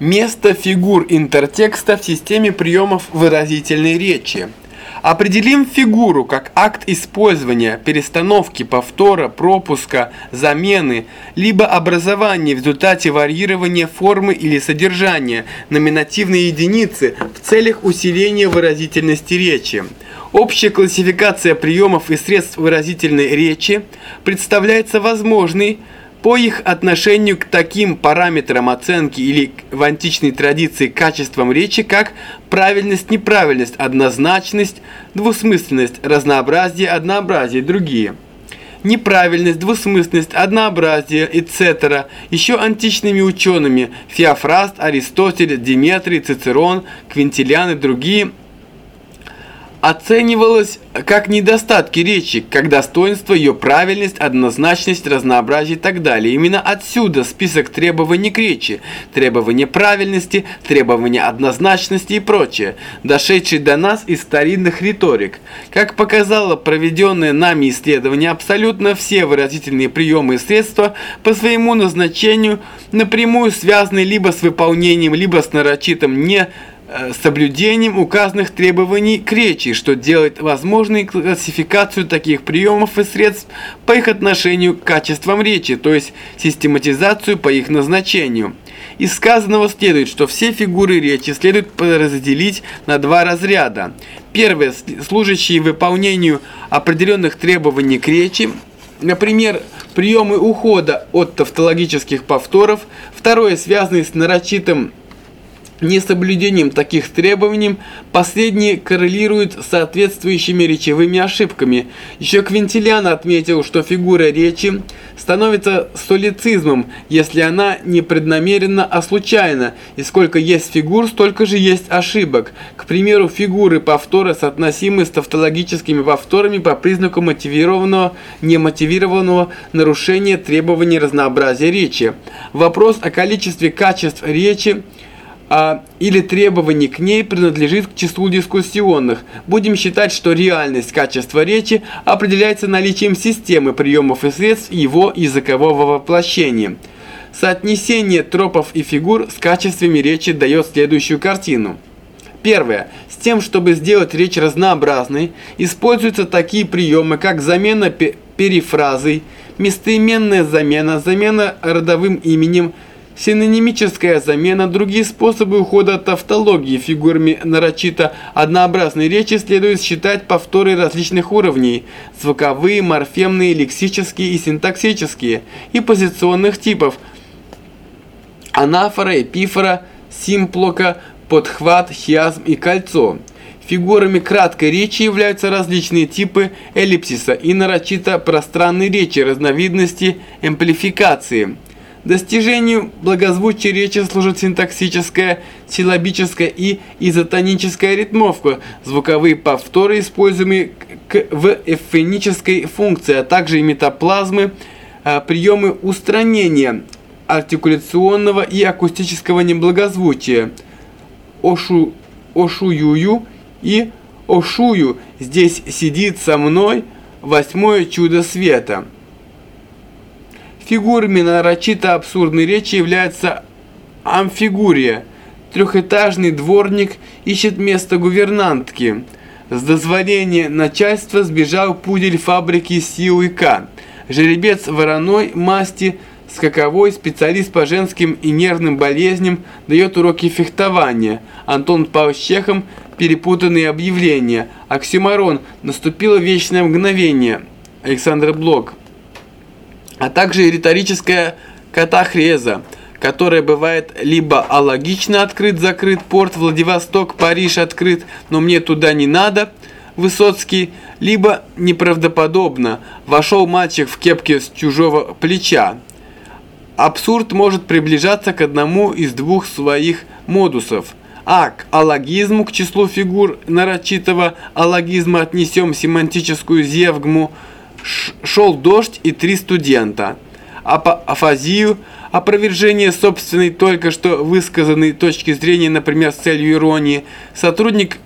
Место фигур интертекста в системе приемов выразительной речи. Определим фигуру как акт использования, перестановки, повтора, пропуска, замены, либо образования в результате варьирования формы или содержания номинативной единицы в целях усиления выразительности речи. Общая классификация приемов и средств выразительной речи представляется возможной, по их отношению к таким параметрам оценки или в античной традиции качествам речи, как правильность, неправильность, однозначность, двусмысленность, разнообразие, однообразие и другие. Неправильность, двусмысленность, однообразие, etc. Еще античными учеными Феофраст, Аристотель, Диметрий, Цицерон, Квинтилиан и другие – оценивалось как недостатки речи, как достоинство, ее правильность, однозначность, разнообразие и так далее. Именно отсюда список требований к речи, требования правильности, требования однозначности и прочее, дошедший до нас из старинных риторик. Как показало проведенное нами исследование, абсолютно все выразительные приемы и средства по своему назначению напрямую связаны либо с выполнением, либо с нарочитым не соблюдением указанных требований к речи, что делает возможной классификацию таких приемов и средств по их отношению к качествам речи, то есть систематизацию по их назначению. Из сказанного следует, что все фигуры речи следует разделить на два разряда. Первое – служащие выполнению определенных требований к речи, например, приемы ухода от тавтологических повторов. Второе – связанные с нарочитым Несоблюдением таких требований последние коррелируют с соответствующими речевыми ошибками. Еще Квинтилиан отметил, что фигура речи становится солицизмом, если она не преднамеренно, а случайно, и сколько есть фигур, столько же есть ошибок. К примеру, фигуры повтора соотносимы с тавтологическими повторами по признаку мотивированного, немотивированного нарушения требований разнообразия речи. Вопрос о количестве качеств речи – а, или требований к ней принадлежит к числу дискуссионных. Будем считать, что реальность качества речи определяется наличием системы приемов и средств его языкового воплощения. Соотнесение тропов и фигур с качествами речи дает следующую картину. Первое. С тем, чтобы сделать речь разнообразной, используются такие приемы, как замена перифразой, местоименная замена, замена родовым именем, Синонимическая замена, другие способы ухода от тавтологии фигурами нарочито однообразной речи следует считать повторы различных уровней – звуковые, морфемные, лексические и синтаксические, и позиционных типов – анафора, эпифора, симплока, подхват, хиазм и кольцо. Фигурами краткой речи являются различные типы эллипсиса и нарочито пространной речи, разновидности эмплификации – Достижению благозвучия речи служит синтаксическая, силлабическая и изотоническая ритмовка, звуковые повторы, используемые в эвфонической функции, а также и метаплазмы, а, приемы устранения артикуляционного и акустического неблагозвучия, ошу, ошуюю и ошую, здесь сидит со мной восьмое чудо света. Фигурами нарочито абсурдной речи является амфигурия. Трехэтажный дворник ищет место гувернантки. С дозволения начальства сбежал пудель фабрики К. Жеребец вороной масти, скаковой, специалист по женским и нервным болезням, дает уроки фехтования. Антон Павщехом перепутанные объявления. Оксюмарон. Наступило вечное мгновение. Александр Блок а также риторическая катахреза, которая бывает либо алогично открыт-закрыт порт Владивосток, Париж открыт, но мне туда не надо, Высоцкий, либо неправдоподобно, вошел мальчик в кепке с чужого плеча. Абсурд может приближаться к одному из двух своих модусов. А к алогизму, к числу фигур нарочитого алогизма отнесем семантическую зевгму – шел дождь и три студента. Афазию, опровержение собственной только что высказанной точки зрения, например, с целью иронии, сотрудник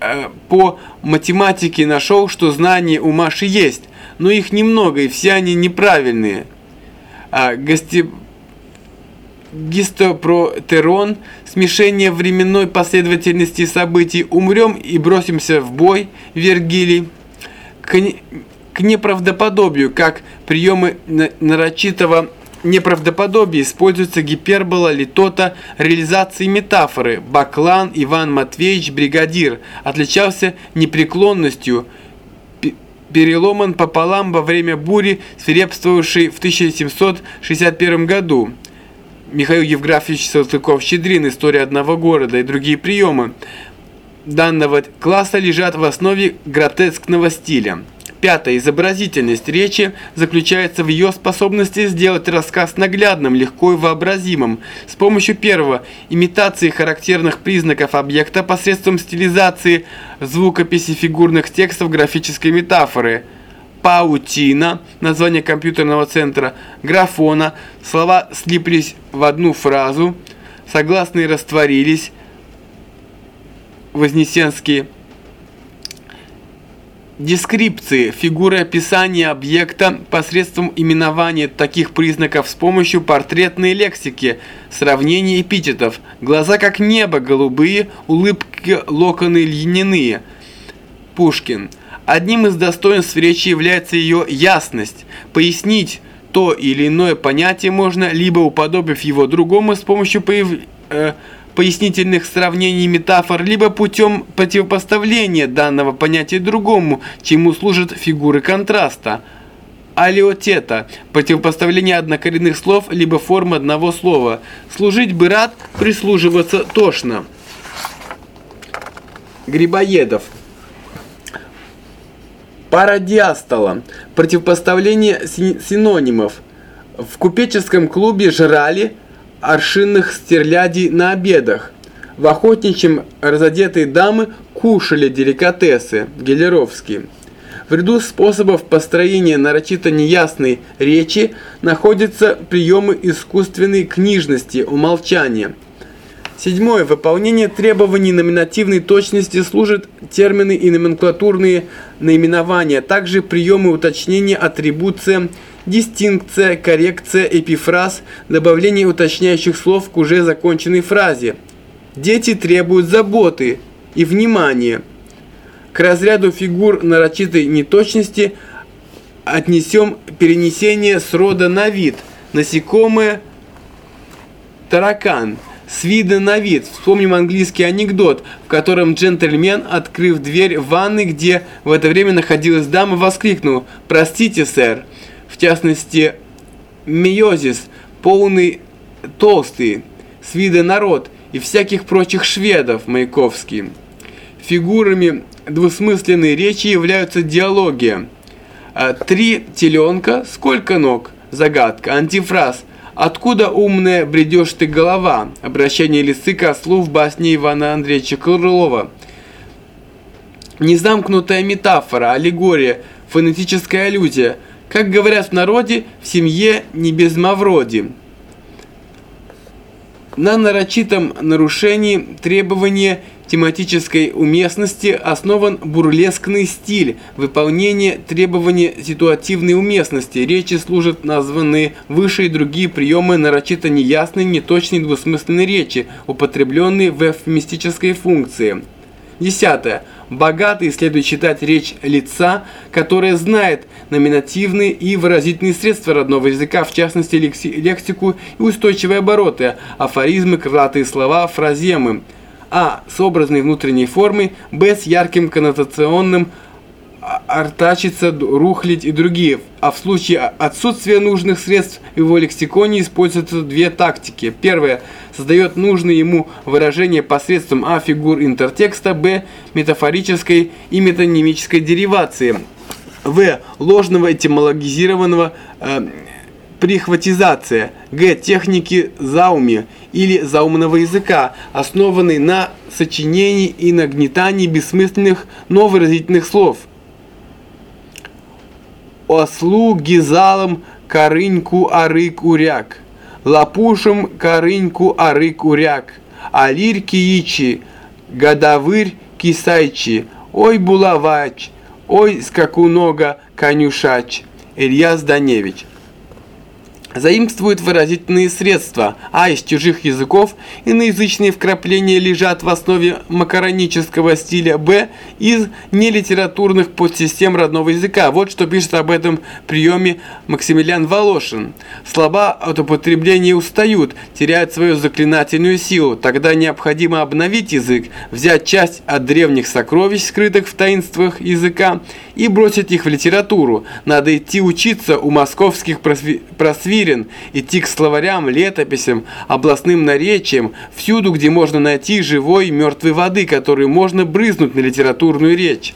э, по математике нашел, что знания у Маши есть, но их немного и все они неправильные. А, гости... гистопротерон, смешение временной последовательности событий, умрем и бросимся в бой, Вергилий, к, к неправдоподобию, как приемы нарочитого неправдоподобия используется гипербола, литота, реализации метафоры. Баклан Иван Матвеевич, бригадир, отличался непреклонностью, переломан пополам во время бури, свирепствовавшей в 1761 году. Михаил Евграфович Салтыков-Щедрин, «История одного города» и другие приемы данного класса лежат в основе гротескного стиля. Пятое. Изобразительность речи заключается в ее способности сделать рассказ наглядным, легко и вообразимым. С помощью первого – имитации характерных признаков объекта посредством стилизации звукописи фигурных текстов графической метафоры. Паутина – название компьютерного центра, графона – слова слиплись в одну фразу, согласные растворились, Вознесенские – Дескрипции – фигуры описания объекта посредством именования таких признаков с помощью портретной лексики, сравнения эпитетов. Глаза как небо голубые, улыбки локоны льняные. Пушкин. Одним из достоинств речи является ее ясность. Пояснить то или иное понятие можно, либо уподобив его другому с помощью появления э, пояснительных сравнений метафор, либо путем противопоставления данного понятия другому, чему служат фигуры контраста. Алиотета – противопоставление однокоренных слов, либо формы одного слова. Служить бы рад, прислуживаться тошно. Грибоедов. Парадиастола – противопоставление синонимов. В купеческом клубе жрали – аршинных стерлядей на обедах. В охотничьем разодетые дамы кушали деликатесы, гелеровские. В ряду способов построения нарочито неясной речи находятся приемы искусственной книжности, умолчания. Седьмое. Выполнение требований номинативной точности служат термины и номенклатурные наименования, также приемы уточнения, атрибуция, дистинкция, коррекция, эпифраз, добавление уточняющих слов к уже законченной фразе. Дети требуют заботы и внимания. К разряду фигур нарочитой неточности отнесем перенесение с рода на вид. Насекомое – таракан. С вида на вид. Вспомним английский анекдот, в котором джентльмен, открыв дверь в ванной, где в это время находилась дама, воскликнул «Простите, сэр» в частности Миозис, полный толстый, с вида народ и всяких прочих шведов Маяковский. Фигурами двусмысленной речи являются диалоги. Три теленка, сколько ног? Загадка. Антифраз. Откуда умная бредешь ты голова? Обращение лисы к ослу в басне Ивана Андреевича Крылова. Незамкнутая метафора, аллегория, фонетическая аллюзия – как говорят в народе, в семье не без мавроди. На нарочитом нарушении требования тематической уместности основан бурлескный стиль, выполнение требования ситуативной уместности. Речи служат названные выше и другие приемы нарочито неясной, неточной, двусмысленной речи, употребленные в эвфемистической функции. Десятое. Богатый следует читать речь лица, которое знает номинативные и выразительные средства родного языка, в частности лексику и устойчивые обороты, афоризмы, крылатые слова, фраземы. А. С образной внутренней формой, Б. С ярким коннотационным артачиться, рухлить и другие. А в случае отсутствия нужных средств в его лексиконе используются две тактики. Первая создает нужное ему выражение посредством а. фигур интертекста, б. метафорической и метонимической деривации, в. ложного этимологизированного э, прихватизация, г. техники зауми или заумного языка, основанной на сочинении и нагнетании бессмысленных, но выразительных слов – ослу гизалом корыньку арык-уряк, лапушем корыньку арык-уряк, а лирки ичи, годовырь кисайчи, ой булавач, ой скакунога конюшач. Илья Зданевич. Заимствуют выразительные средства, а из чужих языков иноязычные вкрапления лежат в основе макаронического стиля, б из нелитературных подсистем родного языка. Вот что пишет об этом приеме Максимилиан Волошин. Слова от употребления устают, теряют свою заклинательную силу. Тогда необходимо обновить язык, взять часть от древних сокровищ, скрытых в таинствах языка, и бросить их в литературу. Надо идти учиться у московских просвирен, идти к словарям, летописям, областным наречиям, всюду, где можно найти живой мертвой воды, которую можно брызнуть на литературную речь.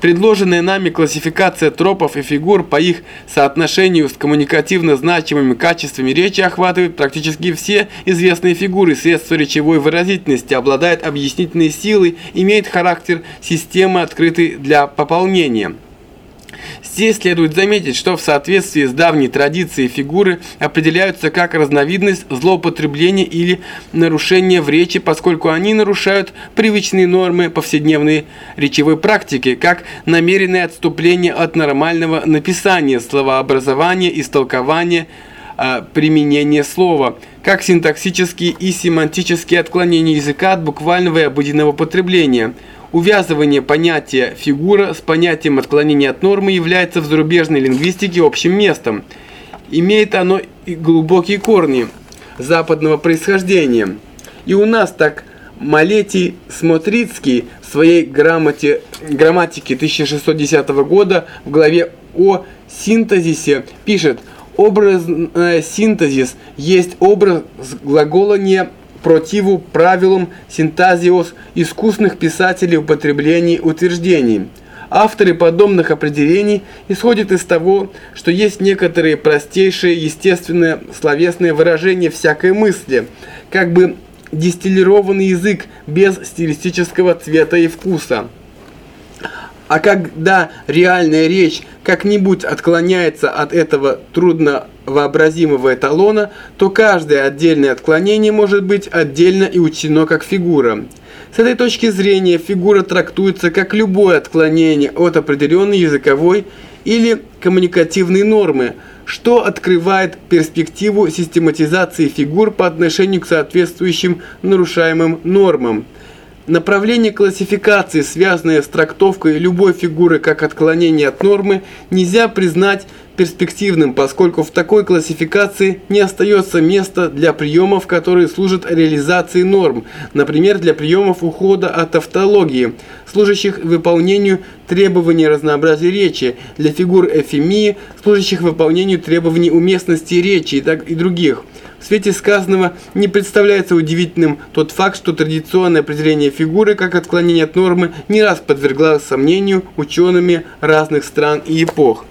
Предложенная нами классификация тропов и фигур по их соотношению с коммуникативно значимыми качествами речи охватывает практически все известные фигуры, средства речевой выразительности, обладает объяснительной силой, имеет характер системы, открытой для пополнения. Здесь следует заметить, что в соответствии с давней традицией фигуры определяются как разновидность злоупотребления или нарушения в речи, поскольку они нарушают привычные нормы повседневной речевой практики, как намеренное отступление от нормального написания, словообразования, истолкования, а, применения слова, как синтаксические и семантические отклонения языка от буквального и обыденного потребления – Увязывание понятия «фигура» с понятием отклонения от нормы является в зарубежной лингвистике общим местом. Имеет оно и глубокие корни западного происхождения. И у нас так Малетий Смотрицкий в своей грамоте, грамматике 1610 года в главе о синтезисе пишет «Образный синтезис есть образ глаголания противу правилам синтазиос искусных писателей употреблений утверждений. Авторы подобных определений исходят из того, что есть некоторые простейшие естественные словесные выражения всякой мысли, как бы дистиллированный язык без стилистического цвета и вкуса. А когда реальная речь как-нибудь отклоняется от этого трудно вообразимого эталона, то каждое отдельное отклонение может быть отдельно и учтено как фигура. С этой точки зрения фигура трактуется как любое отклонение от определенной языковой или коммуникативной нормы, что открывает перспективу систематизации фигур по отношению к соответствующим нарушаемым нормам. Направление классификации, связанное с трактовкой любой фигуры как отклонение от нормы, нельзя признать перспективным, поскольку в такой классификации не остается места для приемов, которые служат реализации норм, например, для приемов ухода от автологии, служащих выполнению требований разнообразия речи, для фигур эфемии, служащих выполнению требований уместности речи и, так, и других. В свете сказанного не представляется удивительным тот факт, что традиционное определение фигуры как отклонение от нормы не раз подверглось сомнению учеными разных стран и эпох.